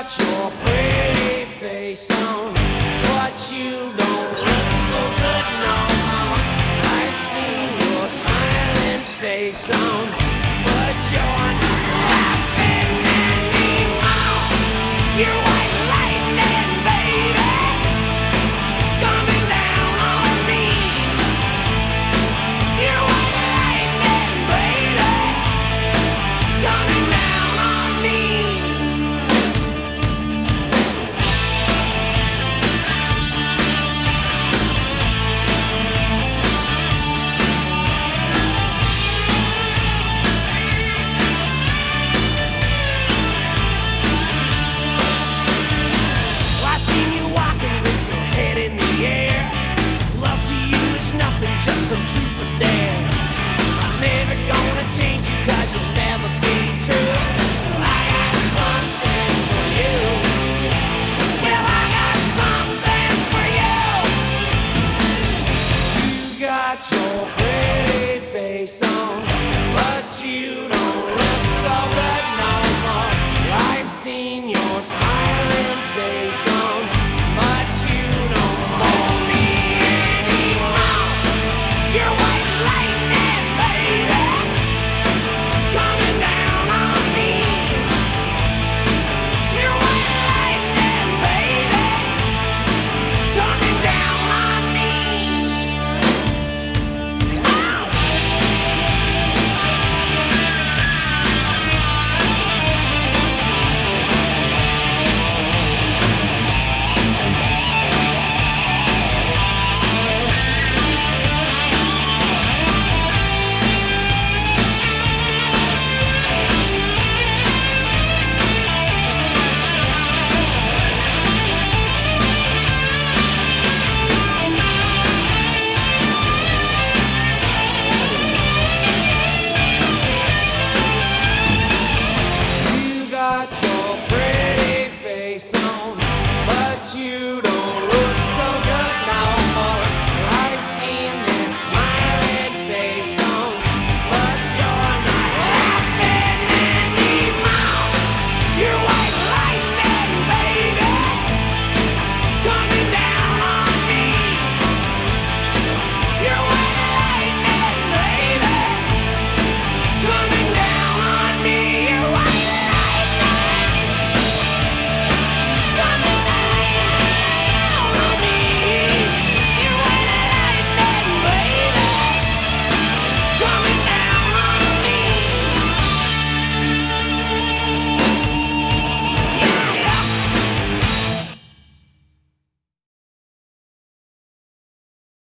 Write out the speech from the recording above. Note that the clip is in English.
got your pretty face on, but you don't. you.